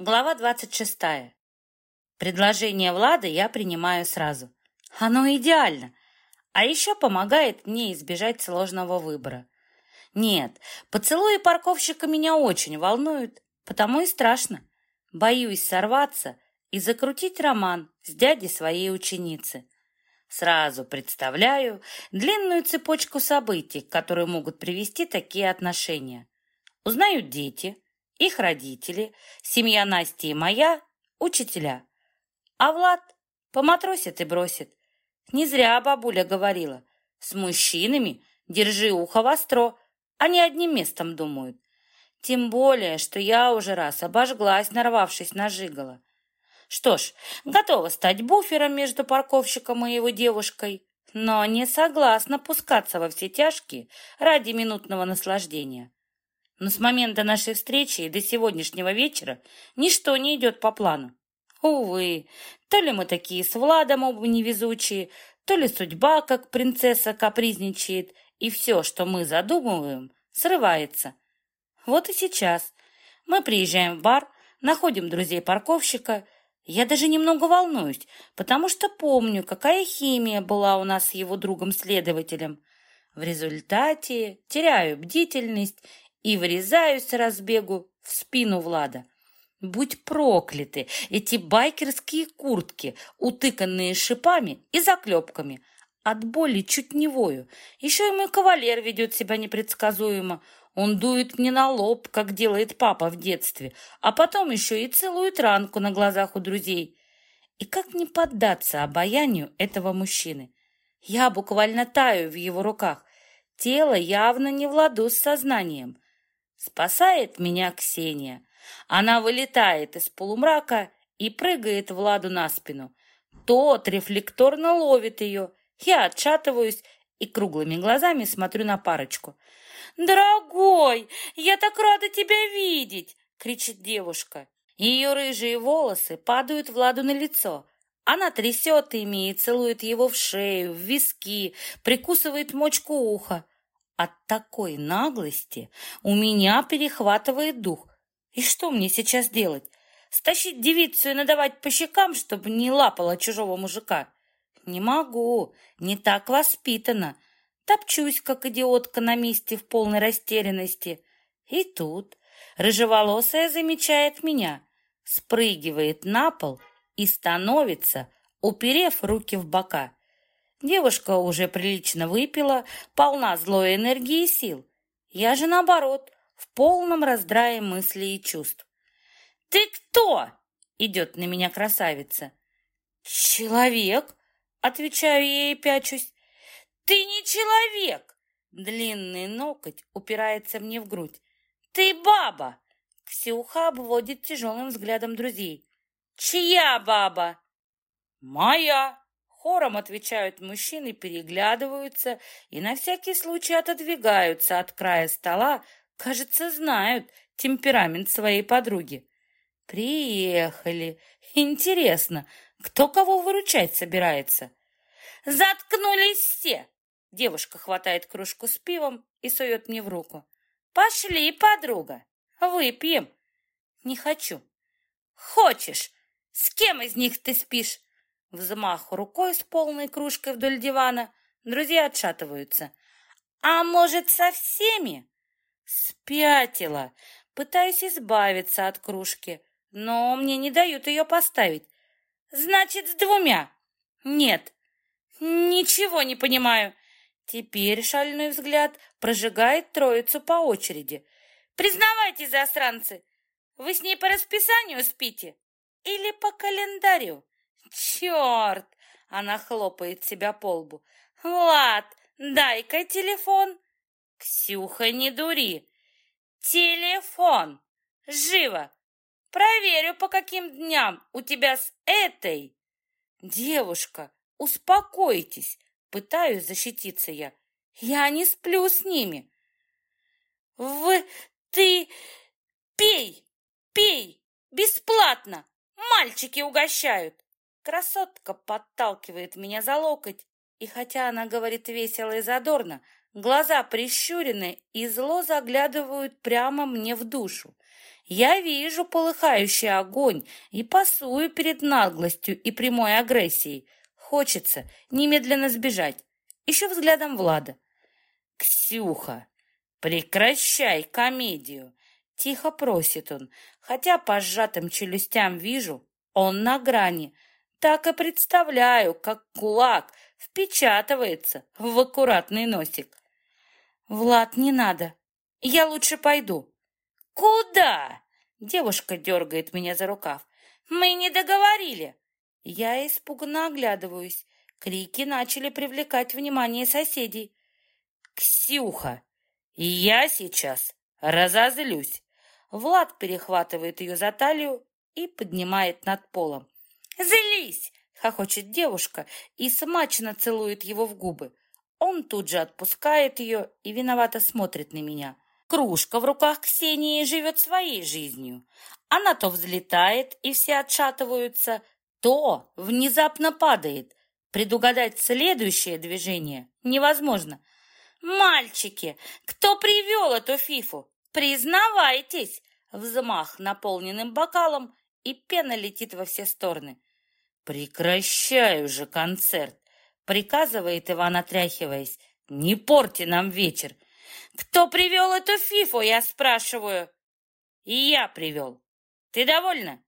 Глава 26. Предложение Влада я принимаю сразу. Оно идеально, а еще помогает мне избежать сложного выбора. Нет, поцелуи парковщика меня очень волнуют, потому и страшно. Боюсь сорваться и закрутить роман с дядей своей ученицы. Сразу представляю длинную цепочку событий, которые могут привести такие отношения. Узнают дети – их родители, семья Насти и моя, учителя. А Влад поматросит и бросит. Не зря бабуля говорила, с мужчинами держи ухо востро, они одним местом думают. Тем более, что я уже раз обожглась, нарвавшись на жигало. Что ж, готова стать буфером между парковщиком и его девушкой, но не согласна пускаться во все тяжкие ради минутного наслаждения. Но с момента нашей встречи и до сегодняшнего вечера ничто не идет по плану. Увы, то ли мы такие с Владом оба невезучие, то ли судьба, как принцесса, капризничает, и все, что мы задумываем, срывается. Вот и сейчас. Мы приезжаем в бар, находим друзей-парковщика. Я даже немного волнуюсь, потому что помню, какая химия была у нас с его другом-следователем. В результате теряю бдительность и врезаюсь с разбегу в спину Влада. Будь прокляты эти байкерские куртки, утыканные шипами и заклепками. От боли чуть не вою. Еще и мой кавалер ведет себя непредсказуемо. Он дует мне на лоб, как делает папа в детстве, а потом еще и целует ранку на глазах у друзей. И как не поддаться обаянию этого мужчины? Я буквально таю в его руках. Тело явно не в ладу с сознанием. Спасает меня Ксения. Она вылетает из полумрака и прыгает Владу на спину. Тот рефлекторно ловит ее. Я отшатываюсь и круглыми глазами смотрю на парочку. «Дорогой, я так рада тебя видеть!» — кричит девушка. Ее рыжие волосы падают Владу на лицо. Она трясет ими и целует его в шею, в виски, прикусывает мочку уха. От такой наглости у меня перехватывает дух. И что мне сейчас делать? Стащить девицу и надавать по щекам, чтобы не лапала чужого мужика? Не могу, не так воспитана. Топчусь, как идиотка на месте в полной растерянности. И тут рыжеволосая замечает меня, спрыгивает на пол и становится, уперев руки в бока. Девушка уже прилично выпила, полна злой энергии и сил. Я же, наоборот, в полном раздрае мыслей и чувств. «Ты кто?» — идет на меня красавица. «Человек», — отвечаю ей и пячусь. «Ты не человек!» Длинный ноготь упирается мне в грудь. «Ты баба!» Ксюха обводит тяжелым взглядом друзей. «Чья баба?» «Моя!» Хором отвечают мужчины, переглядываются и на всякий случай отодвигаются от края стола, кажется, знают темперамент своей подруги. Приехали. Интересно, кто кого выручать собирается? Заткнулись все. Девушка хватает кружку с пивом и сует мне в руку. Пошли, подруга, выпьем. Не хочу. Хочешь? С кем из них ты спишь? Взмах рукой с полной кружкой вдоль дивана. Друзья отшатываются. «А может, со всеми?» Спятила. Пытаюсь избавиться от кружки, но мне не дают ее поставить. «Значит, с двумя?» «Нет». «Ничего не понимаю». Теперь шальной взгляд прожигает троицу по очереди. «Признавайтесь, засранцы, вы с ней по расписанию спите или по календарю?» «Черт!» — она хлопает себя по лбу. «Влад, дай-ка телефон!» «Ксюха, не дури!» «Телефон! Живо! Проверю, по каким дням у тебя с этой!» «Девушка, успокойтесь!» Пытаюсь защититься я. «Я не сплю с ними!» «Вы... ты... пей! Пей! Бесплатно! Мальчики угощают!» Красотка подталкивает меня за локоть, и хотя она говорит весело и задорно, глаза прищурены и зло заглядывают прямо мне в душу. Я вижу полыхающий огонь и пасую перед наглостью и прямой агрессией. Хочется немедленно сбежать. Еще взглядом Влада. «Ксюха, прекращай комедию!» Тихо просит он, хотя по сжатым челюстям вижу, он на грани. Так и представляю, как кулак впечатывается в аккуратный носик. «Влад, не надо. Я лучше пойду». «Куда?» Девушка дергает меня за рукав. «Мы не договорили». Я испуганно оглядываюсь. Крики начали привлекать внимание соседей. «Ксюха, я сейчас разозлюсь!» Влад перехватывает ее за талию и поднимает над полом. «Злись!» — хохочет девушка и смачно целует его в губы. Он тут же отпускает ее и виновато смотрит на меня. Кружка в руках Ксении живет своей жизнью. Она то взлетает, и все отшатываются, то внезапно падает. Предугадать следующее движение невозможно. «Мальчики, кто привел эту фифу? Признавайтесь!» Взмах наполненным бокалом, и пена летит во все стороны. «Прекращай уже концерт!» приказывает Иван, отряхиваясь. «Не порти нам вечер!» «Кто привел эту фифу, я спрашиваю?» «И я привел. Ты довольна?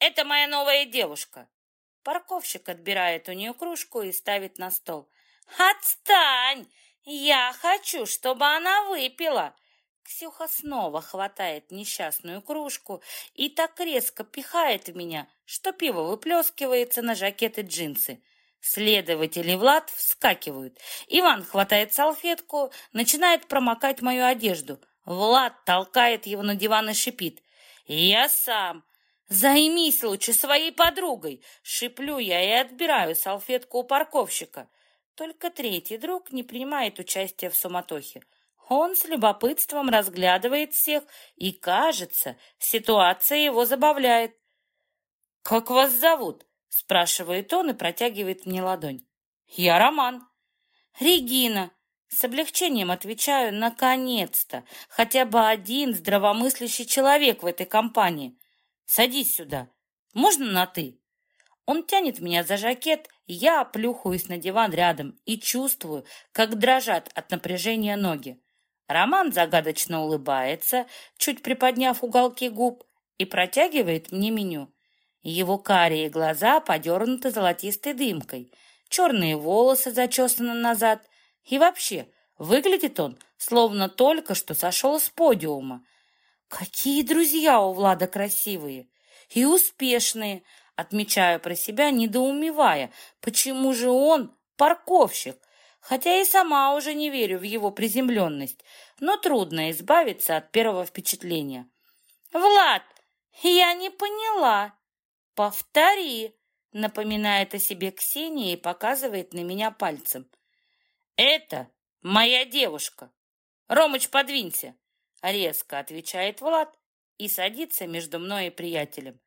Это моя новая девушка». Парковщик отбирает у нее кружку и ставит на стол. «Отстань! Я хочу, чтобы она выпила!» Ксюха снова хватает несчастную кружку и так резко пихает в меня, что пиво выплескивается на жакет и джинсы. Следователи Влад вскакивают. Иван хватает салфетку, начинает промокать мою одежду. Влад толкает его на диван и шипит. «Я сам!» «Займись лучше своей подругой!» Шиплю я и отбираю салфетку у парковщика. Только третий друг не принимает участия в суматохе. Он с любопытством разглядывает всех, и, кажется, ситуация его забавляет. «Как вас зовут?» — спрашивает он и протягивает мне ладонь. «Я Роман». «Регина». С облегчением отвечаю «наконец-то» хотя бы один здравомыслящий человек в этой компании. Садись сюда. Можно на «ты»?» Он тянет меня за жакет, я плюхаюсь на диван рядом и чувствую, как дрожат от напряжения ноги. Роман загадочно улыбается, чуть приподняв уголки губ, и протягивает мне меню. Его карие глаза подернуты золотистой дымкой, черные волосы зачесаны назад, и вообще выглядит он, словно только что сошел с подиума. Какие друзья у Влада красивые и успешные, отмечаю про себя, недоумевая, почему же он парковщик, хотя и сама уже не верю в его приземленность, но трудно избавиться от первого впечатления. «Влад, я не поняла!» «Повтори!» — напоминает о себе Ксения и показывает на меня пальцем. «Это моя девушка! Ромыч, подвинься!» — резко отвечает Влад и садится между мной и приятелем.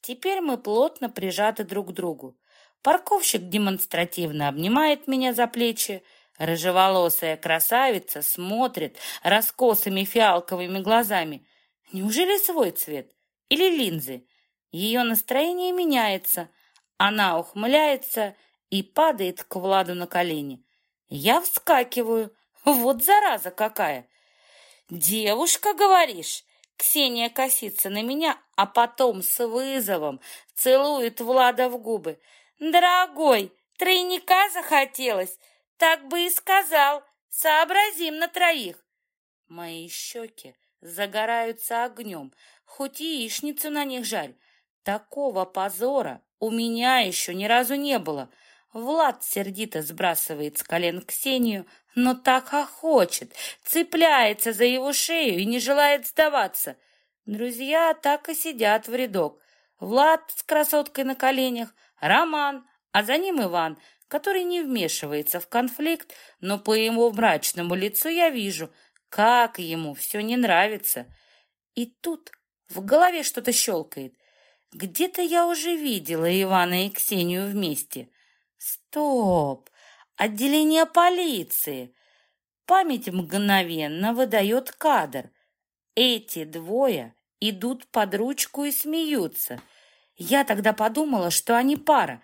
Теперь мы плотно прижаты друг к другу. Парковщик демонстративно обнимает меня за плечи, Рыжеволосая красавица смотрит раскосыми фиалковыми глазами. Неужели свой цвет? Или линзы? Ее настроение меняется. Она ухмыляется и падает к Владу на колени. Я вскакиваю. Вот зараза какая! «Девушка, говоришь?» Ксения косится на меня, а потом с вызовом целует Влада в губы. «Дорогой, тройника захотелось? Так бы и сказал. Сообразим на троих». Мои щеки загораются огнем, хоть яичницу на них жарь. Такого позора у меня еще ни разу не было. Влад сердито сбрасывает с колен Ксению, но так охочет, цепляется за его шею и не желает сдаваться. Друзья так и сидят в рядок. Влад с красоткой на коленях, Роман, а за ним Иван, который не вмешивается в конфликт, но по его мрачному лицу я вижу, как ему все не нравится. И тут в голове что-то щелкает. Где-то я уже видела Ивана и Ксению вместе. Стоп! Отделение полиции! Память мгновенно выдает кадр. Эти двое идут под ручку и смеются. Я тогда подумала, что они пара.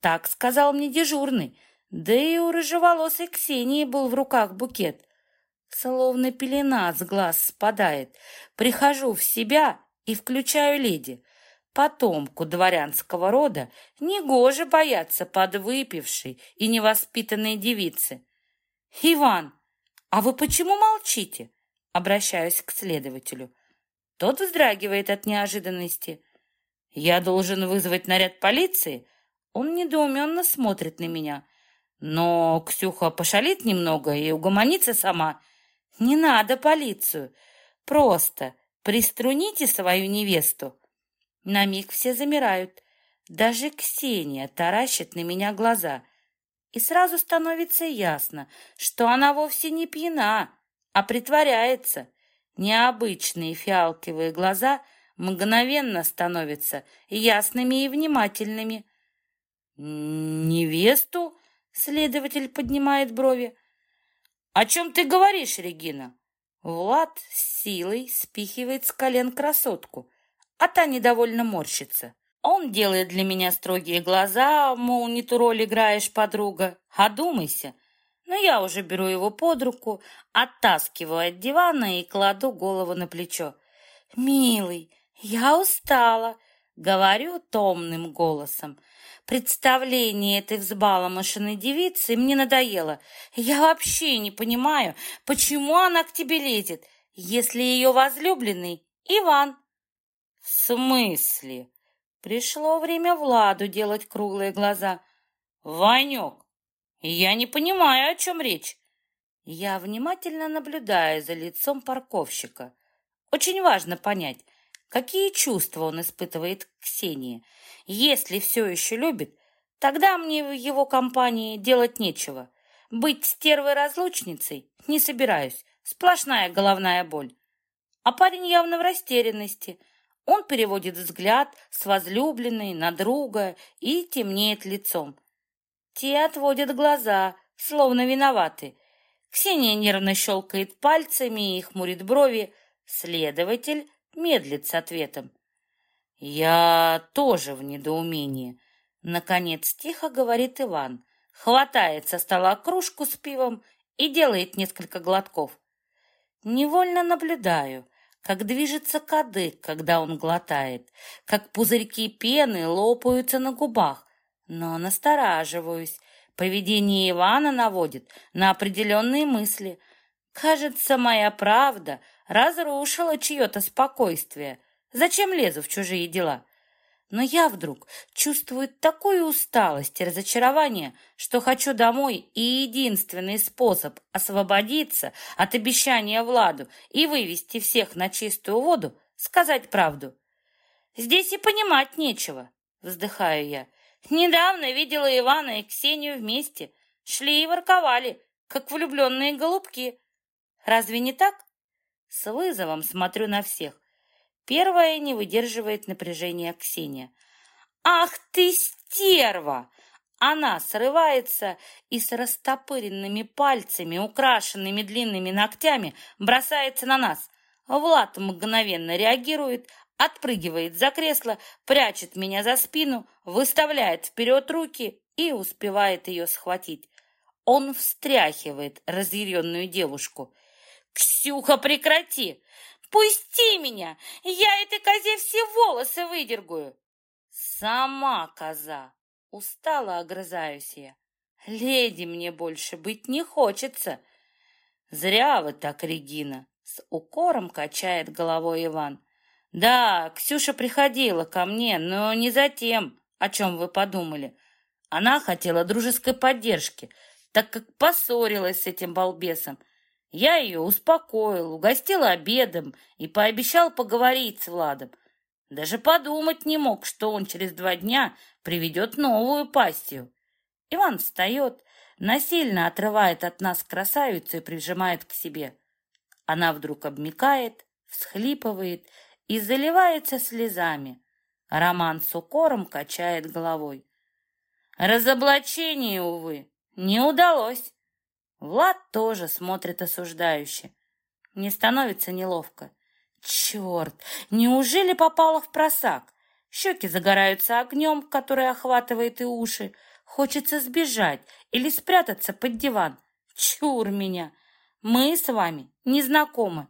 Так сказал мне дежурный. Да и у рыжеволосой Ксении был в руках букет. Словно пелена с глаз спадает. Прихожу в себя и включаю леди. Потомку дворянского рода негоже бояться подвыпившей и невоспитанной девицы. «Иван, а вы почему молчите?» Обращаюсь к следователю. Тот вздрагивает от неожиданности. «Я должен вызвать наряд полиции?» Он недоуменно смотрит на меня. Но Ксюха пошалит немного и угомонится сама. «Не надо полицию. Просто приструните свою невесту». На миг все замирают. Даже Ксения таращит на меня глаза. И сразу становится ясно, что она вовсе не пьяна, а притворяется. Необычные фиалковые глаза мгновенно становятся ясными и внимательными. «Невесту?» — следователь поднимает брови. «О чем ты говоришь, Регина?» Влад силой спихивает с колен красотку, а та недовольно морщится. Он делает для меня строгие глаза, мол, не ту роль играешь, подруга. Одумайся, но я уже беру его под руку, оттаскиваю от дивана и кладу голову на плечо. «Милый, я устала», — говорю томным голосом. Представление этой взбаломошенной девицы мне надоело. Я вообще не понимаю, почему она к тебе лезет, если ее возлюбленный Иван. В смысле? Пришло время Владу делать круглые глаза. Ванек, я не понимаю, о чем речь. Я внимательно наблюдаю за лицом парковщика. Очень важно понять, какие чувства он испытывает к Ксении. Если все еще любит, тогда мне в его компании делать нечего. Быть стервой-разлучницей не собираюсь. Сплошная головная боль. А парень явно в растерянности. Он переводит взгляд с возлюбленной на друга и темнеет лицом. Те отводят глаза, словно виноваты. Ксения нервно щелкает пальцами и хмурит брови. Следователь медлит с ответом. «Я тоже в недоумении», — наконец тихо говорит Иван, хватает со стола кружку с пивом и делает несколько глотков. Невольно наблюдаю, как движется кадык, когда он глотает, как пузырьки пены лопаются на губах, но настораживаюсь. Поведение Ивана наводит на определенные мысли. Кажется, моя правда разрушила чье-то спокойствие. Зачем лезу в чужие дела? Но я вдруг чувствую такую усталость и разочарование, что хочу домой, и единственный способ освободиться от обещания Владу и вывести всех на чистую воду — сказать правду. «Здесь и понимать нечего», — вздыхаю я. Недавно видела Ивана и Ксению вместе. Шли и ворковали, как влюбленные голубки. Разве не так? С вызовом смотрю на всех. Первая не выдерживает напряжения Ксения. «Ах ты, стерва!» Она срывается и с растопыренными пальцами, украшенными длинными ногтями, бросается на нас. Влад мгновенно реагирует, отпрыгивает за кресло, прячет меня за спину, выставляет вперед руки и успевает ее схватить. Он встряхивает разъяренную девушку. «Ксюха, прекрати! Пусти меня! Я этой козе все волосы выдергаю!» «Сама коза!» Устала огрызаюсь я. «Леди мне больше быть не хочется!» «Зря вы так, Регина!» С укором качает головой Иван. Да, Ксюша приходила ко мне, но не за тем, о чем вы подумали. Она хотела дружеской поддержки, так как поссорилась с этим балбесом. Я ее успокоил, угостил обедом и пообещал поговорить с Владом. Даже подумать не мог, что он через два дня приведет новую пастью. Иван встает, насильно отрывает от нас красавицу и прижимает к себе. Она вдруг обмикает, всхлипывает и заливается слезами. Роман с укором качает головой. Разоблачение, увы, не удалось. Влад тоже смотрит осуждающе. Мне становится неловко. Черт, неужели попала в просак? Щеки загораются огнем, который охватывает и уши. Хочется сбежать или спрятаться под диван. Чур меня! Мы с вами не знакомы.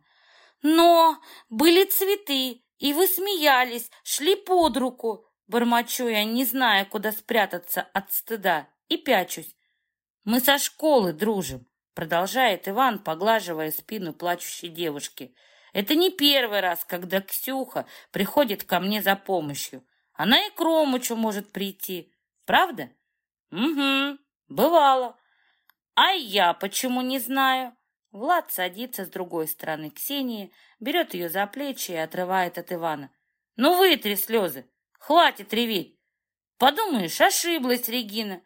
Но были цветы, и вы смеялись, шли под руку. Бормочу я, не зная, куда спрятаться от стыда, и пячусь. Мы со школы дружим, продолжает Иван, поглаживая спину плачущей девушки. Это не первый раз, когда Ксюха приходит ко мне за помощью. Она и к Ромычу может прийти. Правда? Угу, бывало. А я почему не знаю? Влад садится с другой стороны Ксении, берет ее за плечи и отрывает от Ивана. Ну, вытри слезы, хватит реветь. Подумаешь, ошиблась Регина.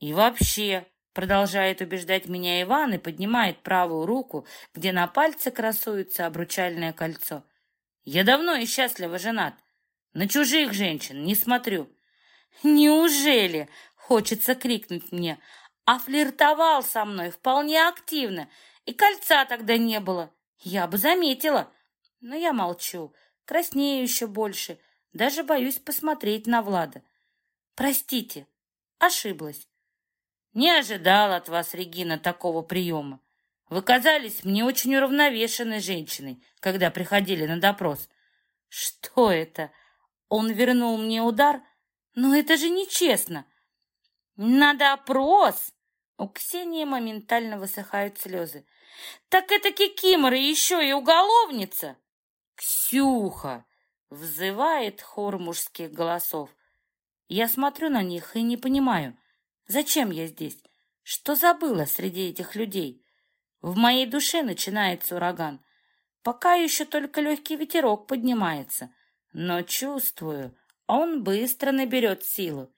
И вообще, продолжает убеждать меня Иван и поднимает правую руку, где на пальце красуется обручальное кольцо. Я давно и счастливо женат. На чужих женщин не смотрю. Неужели? Хочется крикнуть мне. А флиртовал со мной вполне активно, и кольца тогда не было. Я бы заметила. Но я молчу, краснею еще больше, даже боюсь посмотреть на Влада. Простите, ошиблась. Не ожидала от вас, Регина, такого приема. Вы казались мне очень уравновешенной женщиной, когда приходили на допрос. Что это? Он вернул мне удар? Но это же нечестно. На допрос? У Ксении моментально высыхают слезы. Так это Кикимора еще и уголовница? Ксюха! Взывает хор мужских голосов. Я смотрю на них и не понимаю, зачем я здесь? Что забыла среди этих людей? В моей душе начинается ураган. Пока еще только легкий ветерок поднимается, но чувствую, он быстро наберет силу.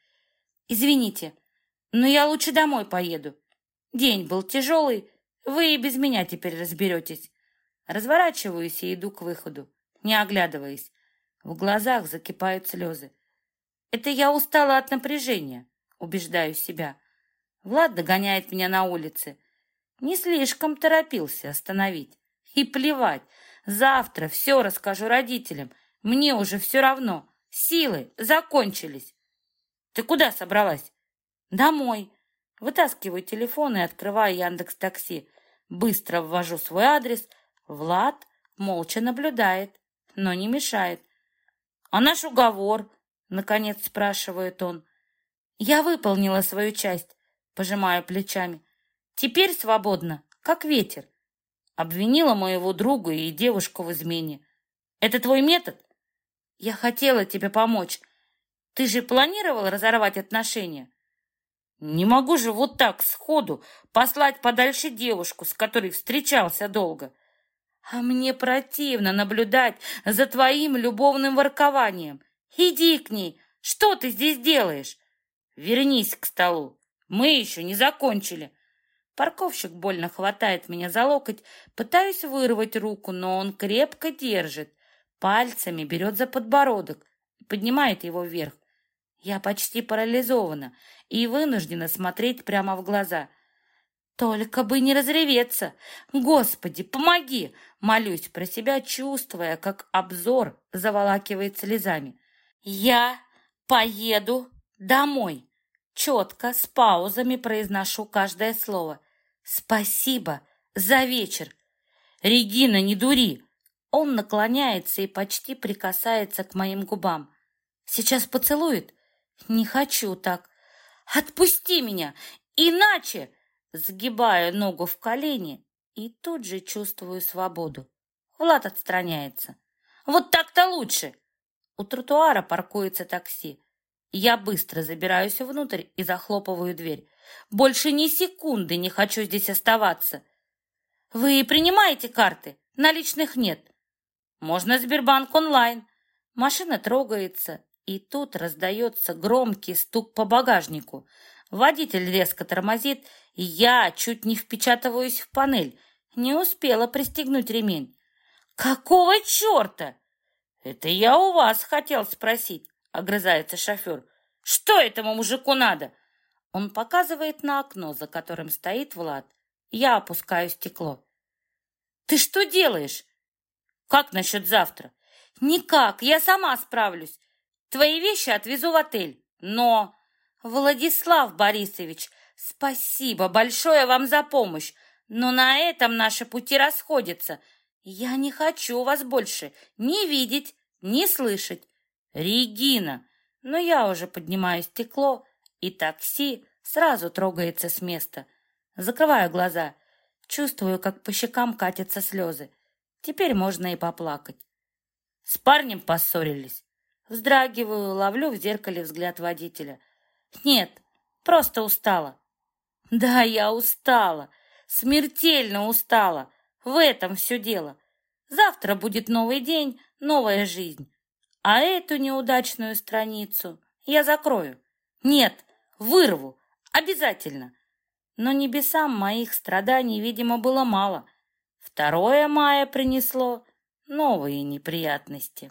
Извините, но я лучше домой поеду. День был тяжелый, вы и без меня теперь разберетесь. Разворачиваюсь и иду к выходу, не оглядываясь. В глазах закипают слезы. Это я устала от напряжения, убеждаю себя. Влад догоняет меня на улице. Не слишком торопился остановить. И плевать, завтра все расскажу родителям. Мне уже все равно. Силы закончились. Ты куда собралась? Домой. Вытаскиваю телефон и открываю Яндекс Такси. Быстро ввожу свой адрес. Влад молча наблюдает, но не мешает. «А наш уговор?» — наконец спрашивает он. «Я выполнила свою часть», — пожимаю плечами. «Теперь свободно, как ветер». Обвинила моего друга и девушку в измене. «Это твой метод?» «Я хотела тебе помочь. Ты же планировал разорвать отношения?» «Не могу же вот так сходу послать подальше девушку, с которой встречался долго. А мне противно наблюдать за твоим любовным воркованием. Иди к ней. Что ты здесь делаешь? Вернись к столу. Мы еще не закончили. Парковщик больно хватает меня за локоть. Пытаюсь вырвать руку, но он крепко держит. Пальцами берет за подбородок и поднимает его вверх. Я почти парализована и вынуждена смотреть прямо в глаза. Только бы не разреветься! Господи, помоги! Молюсь про себя, чувствуя, как обзор заволакивает слезами. Я поеду домой. Четко, с паузами произношу каждое слово. Спасибо за вечер. Регина, не дури. Он наклоняется и почти прикасается к моим губам. Сейчас поцелует? Не хочу так. Отпусти меня, иначе... Сгибаю ногу в колени и тут же чувствую свободу. Влад отстраняется. Вот так-то лучше. У тротуара паркуется такси. Я быстро забираюсь внутрь и захлопываю дверь. Больше ни секунды не хочу здесь оставаться. Вы принимаете карты? Наличных нет. Можно Сбербанк онлайн. Машина трогается, и тут раздается громкий стук по багажнику. Водитель резко тормозит, и я чуть не впечатываюсь в панель. Не успела пристегнуть ремень. «Какого черта?» «Это я у вас хотел спросить», — огрызается шофер. «Что этому мужику надо?» Он показывает на окно, за которым стоит Влад. Я опускаю стекло. «Ты что делаешь?» Как насчет завтра? Никак, я сама справлюсь. Твои вещи отвезу в отель. Но... Владислав Борисович, спасибо большое вам за помощь, но на этом наши пути расходятся. Я не хочу вас больше ни видеть, ни слышать. Регина, но я уже поднимаю стекло, и такси сразу трогается с места. Закрываю глаза, чувствую, как по щекам катятся слезы. Теперь можно и поплакать. С парнем поссорились. Вздрагиваю, ловлю в зеркале взгляд водителя. Нет, просто устала. Да, я устала, смертельно устала. В этом все дело. Завтра будет новый день, новая жизнь. А эту неудачную страницу я закрою. Нет, вырву, обязательно. Но небесам моих страданий, видимо, было мало. Второе мая принесло новые неприятности.